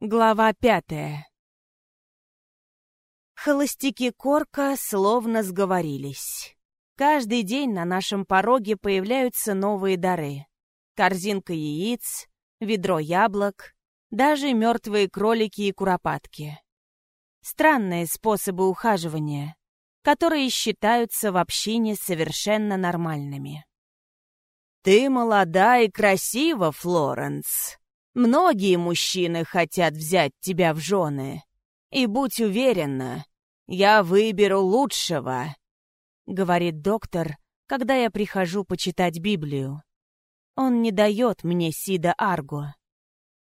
Глава пятая. Холостяки Корка словно сговорились. Каждый день на нашем пороге появляются новые дары. Корзинка яиц, ведро яблок, даже мертвые кролики и куропатки. Странные способы ухаживания, которые считаются в общине совершенно нормальными. «Ты молода и красива, Флоренс», Многие мужчины хотят взять тебя в жены. И будь уверена, я выберу лучшего», — говорит доктор, когда я прихожу почитать Библию. Он не дает мне Сида Арго.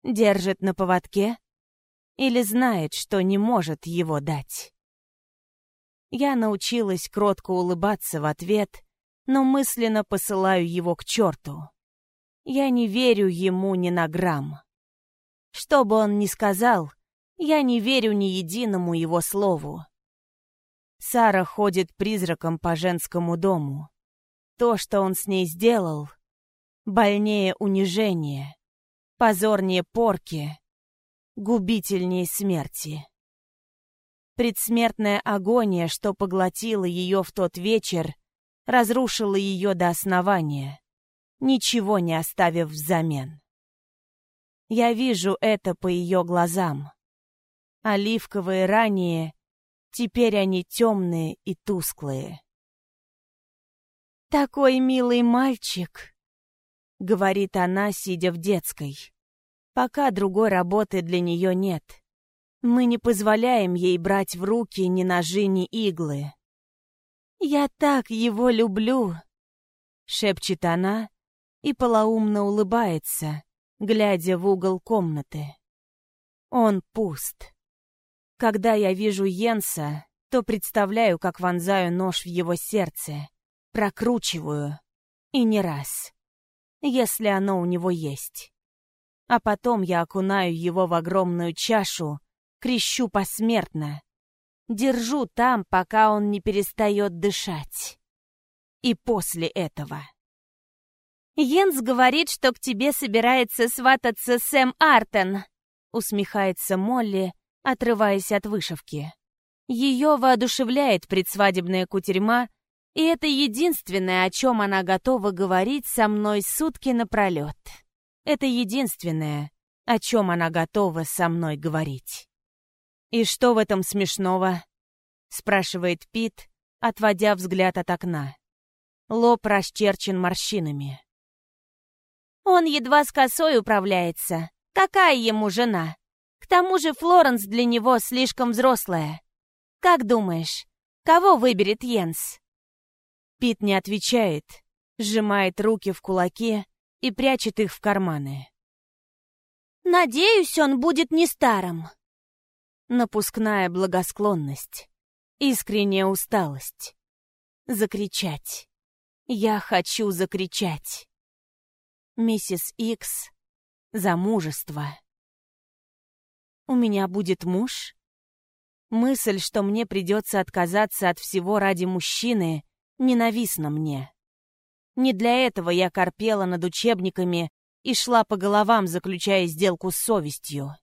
Держит на поводке или знает, что не может его дать. Я научилась кротко улыбаться в ответ, но мысленно посылаю его к черту. Я не верю ему ни на грамм. Что бы он ни сказал, я не верю ни единому его слову. Сара ходит призраком по женскому дому. То, что он с ней сделал, больнее унижения, позорнее порки, губительнее смерти. Предсмертная агония, что поглотила ее в тот вечер, разрушила ее до основания ничего не оставив взамен. Я вижу это по ее глазам. Оливковые ранее, теперь они темные и тусклые. «Такой милый мальчик», — говорит она, сидя в детской. Пока другой работы для нее нет. Мы не позволяем ей брать в руки ни ножи, ни иглы. «Я так его люблю», — шепчет она, и полоумно улыбается, глядя в угол комнаты. Он пуст. Когда я вижу Йенса, то представляю, как вонзаю нож в его сердце, прокручиваю, и не раз, если оно у него есть. А потом я окунаю его в огромную чашу, крещу посмертно, держу там, пока он не перестает дышать. И после этого «Йенс говорит, что к тебе собирается свататься Сэм Артон», усмехается Молли, отрываясь от вышивки. Ее воодушевляет предсвадебная кутерьма, и это единственное, о чем она готова говорить со мной сутки напролет. Это единственное, о чем она готова со мной говорить. «И что в этом смешного?» — спрашивает Пит, отводя взгляд от окна. Лоб расчерчен морщинами. Он едва с косой управляется. Какая ему жена? К тому же Флоренс для него слишком взрослая. Как думаешь, кого выберет Йенс? Пит не отвечает, сжимает руки в кулаки и прячет их в карманы. «Надеюсь, он будет не старым». Напускная благосклонность, искренняя усталость. Закричать. Я хочу закричать. Миссис Икс, замужество. У меня будет муж? Мысль, что мне придется отказаться от всего ради мужчины, ненавистна мне. Не для этого я корпела над учебниками и шла по головам, заключая сделку с совестью.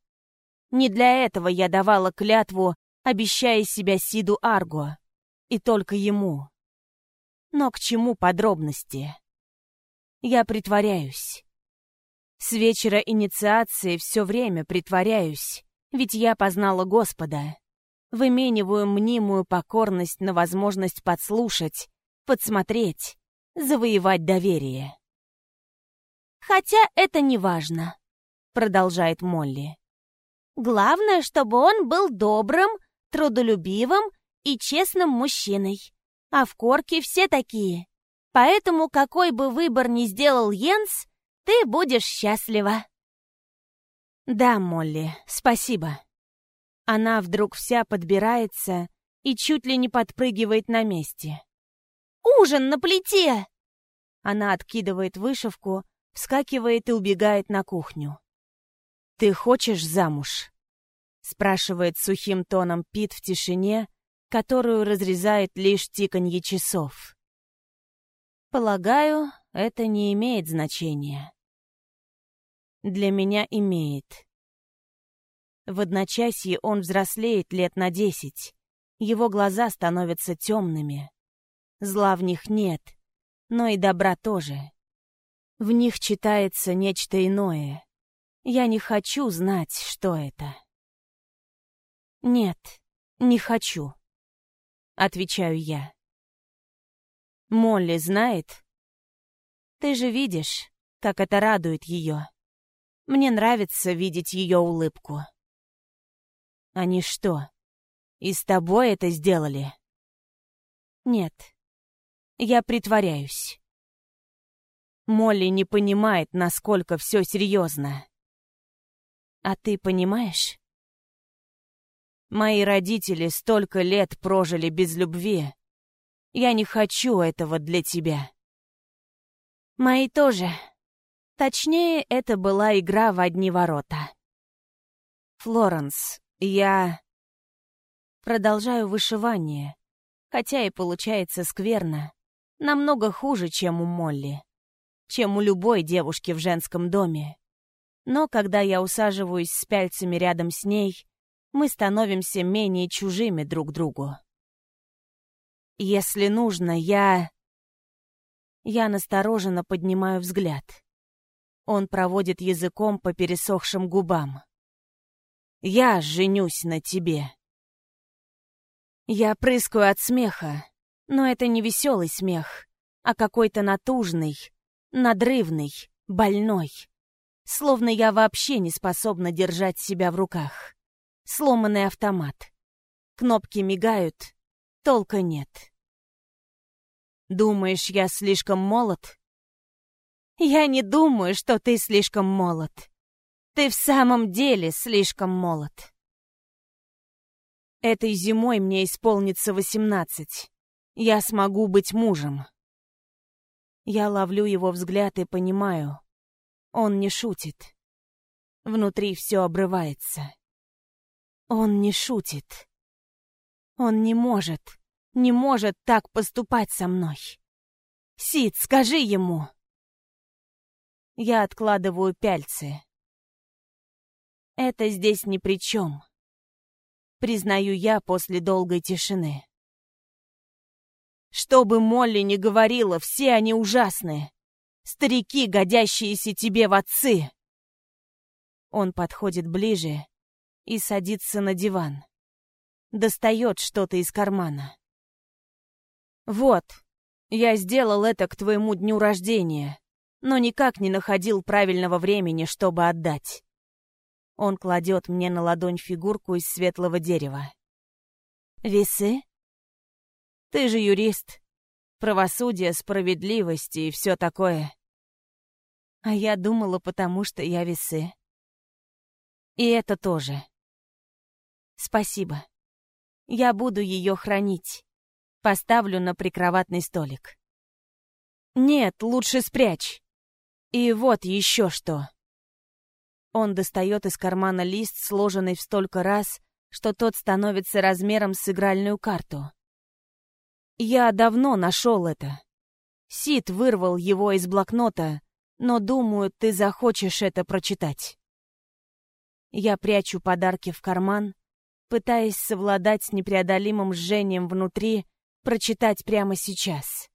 Не для этого я давала клятву, обещая себя Сиду Арго. И только ему. Но к чему подробности? Я притворяюсь. С вечера инициации все время притворяюсь, ведь я познала Господа. Вымениваю мнимую покорность на возможность подслушать, подсмотреть, завоевать доверие. «Хотя это не важно», — продолжает Молли. «Главное, чтобы он был добрым, трудолюбивым и честным мужчиной. А в Корке все такие. Поэтому, какой бы выбор ни сделал Йенс, ты будешь счастлива. Да, Молли, спасибо. Она вдруг вся подбирается и чуть ли не подпрыгивает на месте. «Ужин на плите!» Она откидывает вышивку, вскакивает и убегает на кухню. «Ты хочешь замуж?» спрашивает сухим тоном Пит в тишине, которую разрезает лишь тиканье часов. Полагаю, это не имеет значения. Для меня имеет. В одночасье он взрослеет лет на десять. Его глаза становятся темными. Зла в них нет, но и добра тоже. В них читается нечто иное. Я не хочу знать, что это. Нет, не хочу. Отвечаю я. Молли знает? Ты же видишь, как это радует ее. Мне нравится видеть ее улыбку. Они что, и с тобой это сделали? Нет, я притворяюсь. Молли не понимает, насколько все серьезно. А ты понимаешь? Мои родители столько лет прожили без любви. Я не хочу этого для тебя. Мои тоже. Точнее, это была игра в одни ворота. Флоренс, я... Продолжаю вышивание, хотя и получается скверно. Намного хуже, чем у Молли. Чем у любой девушки в женском доме. Но когда я усаживаюсь с пяльцами рядом с ней, мы становимся менее чужими друг другу. Если нужно, я... Я настороженно поднимаю взгляд. Он проводит языком по пересохшим губам. Я женюсь на тебе. Я прыскаю от смеха, но это не веселый смех, а какой-то натужный, надрывный, больной. Словно я вообще не способна держать себя в руках. Сломанный автомат. Кнопки мигают, толка нет. Думаешь, я слишком молод? Я не думаю, что ты слишком молод. Ты в самом деле слишком молод. Этой зимой мне исполнится восемнадцать. Я смогу быть мужем. Я ловлю его взгляд и понимаю. Он не шутит. Внутри все обрывается. Он не шутит. Он не может, не может так поступать со мной. Сид, скажи ему. Я откладываю пяльцы. Это здесь ни при чем. Признаю я после долгой тишины. Что бы Молли ни говорила, все они ужасные. Старики, годящиеся тебе в отцы. Он подходит ближе и садится на диван. Достает что-то из кармана. «Вот, я сделал это к твоему дню рождения, но никак не находил правильного времени, чтобы отдать». Он кладет мне на ладонь фигурку из светлого дерева. «Весы?» «Ты же юрист. Правосудие, справедливость и все такое». А я думала, потому что я весы. И это тоже. Спасибо. Я буду ее хранить. Поставлю на прикроватный столик. Нет, лучше спрячь. И вот еще что. Он достает из кармана лист, сложенный в столько раз, что тот становится размером с игральную карту. Я давно нашел это. Сид вырвал его из блокнота, но думаю, ты захочешь это прочитать. Я прячу подарки в карман, пытаясь совладать с непреодолимым жжением внутри, прочитать прямо сейчас.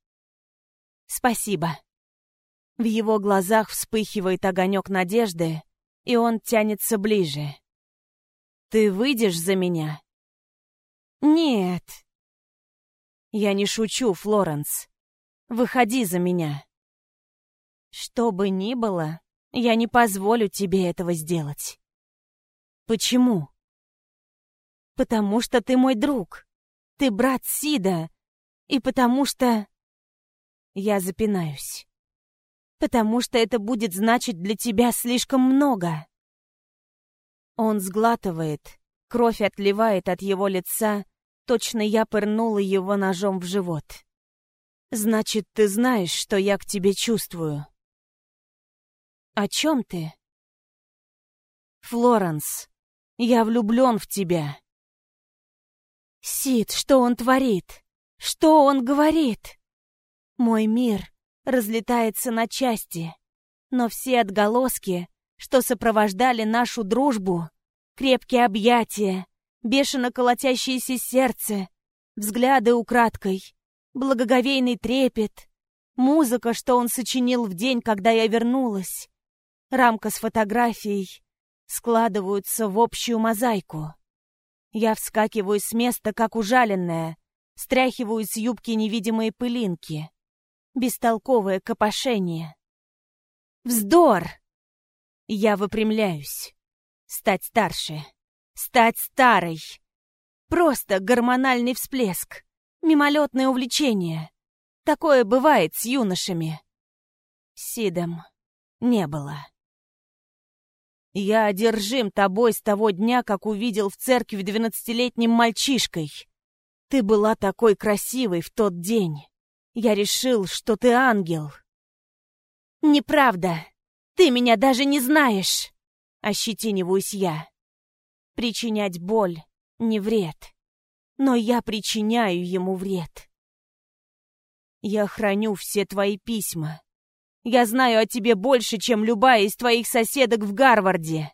Спасибо. В его глазах вспыхивает огонек надежды, и он тянется ближе. Ты выйдешь за меня? Нет. Я не шучу, Флоренс. Выходи за меня. Что бы ни было, я не позволю тебе этого сделать. Почему? Потому что ты мой друг. Ты брат Сида. И потому что... Я запинаюсь. Потому что это будет значить для тебя слишком много. Он сглатывает, кровь отливает от его лица, точно я пырнула его ножом в живот. Значит, ты знаешь, что я к тебе чувствую. О чем ты? Флоренс, я влюблен в тебя. Сид, что он творит? Что он говорит? Мой мир разлетается на части, но все отголоски, что сопровождали нашу дружбу, Крепкие объятия, бешено колотящееся сердце, взгляды украдкой, благоговейный трепет, музыка, что он сочинил в день, когда я вернулась, рамка с фотографией складываются в общую мозаику. Я вскакиваю с места, как ужаленная, стряхиваю с юбки невидимые пылинки. Бестолковое копошение. Вздор! Я выпрямляюсь. Стать старше. Стать старой. Просто гормональный всплеск. Мимолетное увлечение. Такое бывает с юношами. Сидом не было. Я одержим тобой с того дня, как увидел в церкви двенадцатилетним мальчишкой. Ты была такой красивой в тот день. Я решил, что ты ангел. Неправда. Ты меня даже не знаешь. Ощетиниваюсь я. Причинять боль не вред. Но я причиняю ему вред. Я храню все твои письма. Я знаю о тебе больше, чем любая из твоих соседок в Гарварде.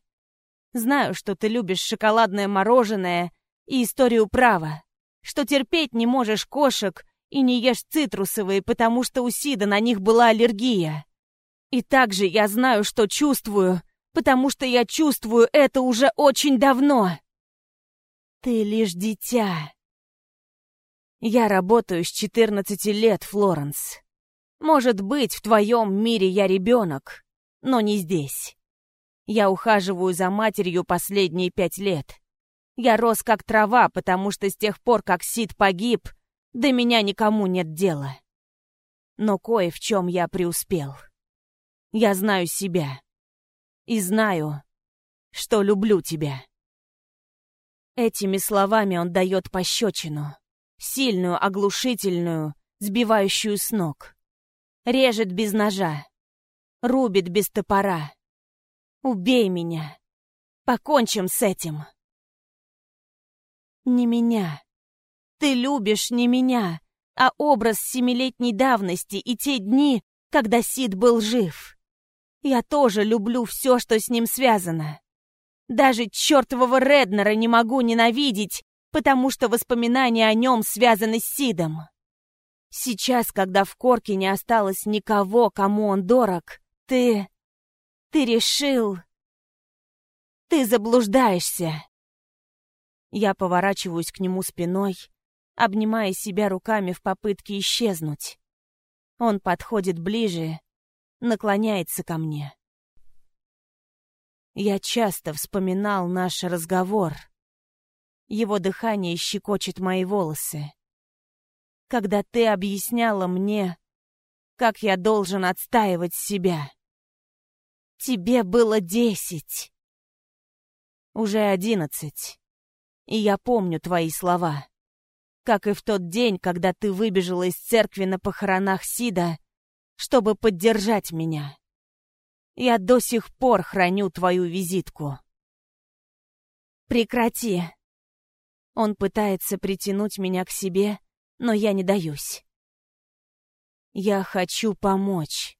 Знаю, что ты любишь шоколадное мороженое и историю права, что терпеть не можешь кошек и не ешь цитрусовые, потому что у Сида на них была аллергия. И также я знаю, что чувствую, потому что я чувствую это уже очень давно. Ты лишь дитя. Я работаю с 14 лет, Флоренс. Может быть, в твоем мире я ребенок, но не здесь. Я ухаживаю за матерью последние пять лет. Я рос как трава, потому что с тех пор, как Сид погиб, до меня никому нет дела. Но кое в чем я преуспел. Я знаю себя. И знаю, что люблю тебя. Этими словами он дает пощечину. Сильную, оглушительную, сбивающую с ног. Режет без ножа. Рубит без топора. Убей меня. Покончим с этим. Не меня. Ты любишь не меня, а образ семилетней давности и те дни, когда Сид был жив. Я тоже люблю все, что с ним связано. Даже чертового Реднера не могу ненавидеть, потому что воспоминания о нем связаны с Сидом. Сейчас, когда в корке не осталось никого, кому он дорог, ты... ты решил... Ты заблуждаешься. Я поворачиваюсь к нему спиной, обнимая себя руками в попытке исчезнуть. Он подходит ближе, наклоняется ко мне. Я часто вспоминал наш разговор. Его дыхание щекочет мои волосы когда ты объясняла мне, как я должен отстаивать себя. Тебе было десять. Уже одиннадцать. И я помню твои слова. Как и в тот день, когда ты выбежала из церкви на похоронах Сида, чтобы поддержать меня. Я до сих пор храню твою визитку. Прекрати. Он пытается притянуть меня к себе, но я не даюсь. Я хочу помочь.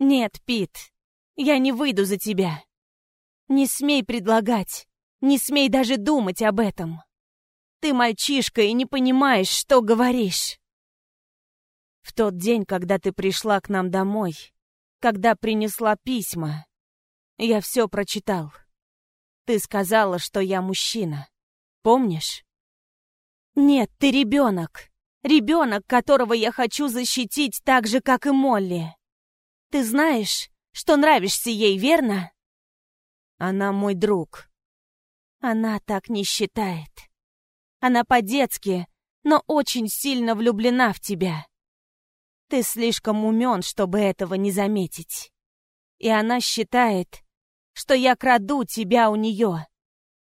Нет, Пит, я не выйду за тебя. Не смей предлагать, не смей даже думать об этом. Ты мальчишка и не понимаешь, что говоришь. В тот день, когда ты пришла к нам домой, когда принесла письма, я все прочитал. Ты сказала, что я мужчина. Помнишь? Нет, ты ребенок. Ребенок, которого я хочу защитить так же, как и Молли. Ты знаешь, что нравишься ей, верно? Она мой друг. Она так не считает. Она по-детски, но очень сильно влюблена в тебя. Ты слишком умен, чтобы этого не заметить. И она считает, что я краду тебя у нее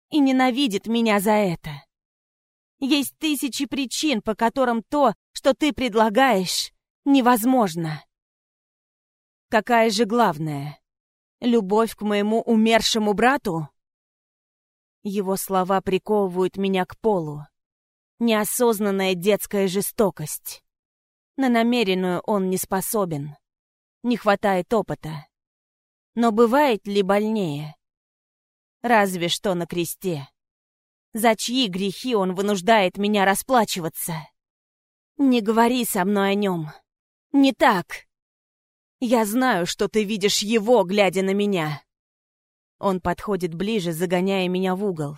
и ненавидит меня за это. Есть тысячи причин, по которым то, что ты предлагаешь, невозможно. Какая же главная? Любовь к моему умершему брату? Его слова приковывают меня к полу. Неосознанная детская жестокость. На намеренную он не способен. Не хватает опыта. Но бывает ли больнее? Разве что на кресте. За чьи грехи он вынуждает меня расплачиваться? Не говори со мной о нем. Не так. Я знаю, что ты видишь его, глядя на меня. Он подходит ближе, загоняя меня в угол.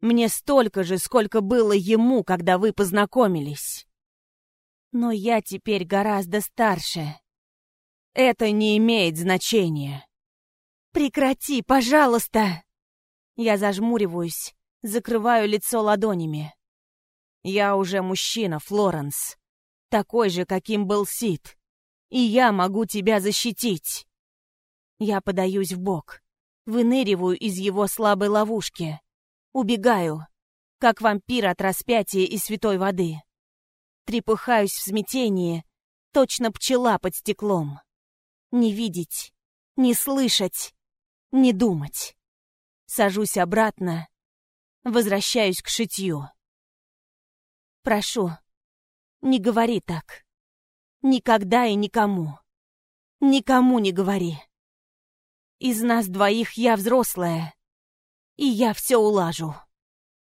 Мне столько же, сколько было ему, когда вы познакомились. Но я теперь гораздо старше. Это не имеет значения. Прекрати, пожалуйста. Я зажмуриваюсь, закрываю лицо ладонями. Я уже мужчина, Флоренс. Такой же, каким был Сид. И я могу тебя защитить. Я подаюсь в бок, выныриваю из его слабой ловушки. Убегаю, как вампир от распятия и святой воды. Трепыхаюсь в смятении, точно пчела под стеклом. Не видеть, не слышать, не думать. Сажусь обратно, возвращаюсь к шитью. Прошу, не говори так. Никогда и никому. Никому не говори. Из нас двоих я взрослая, и я все улажу.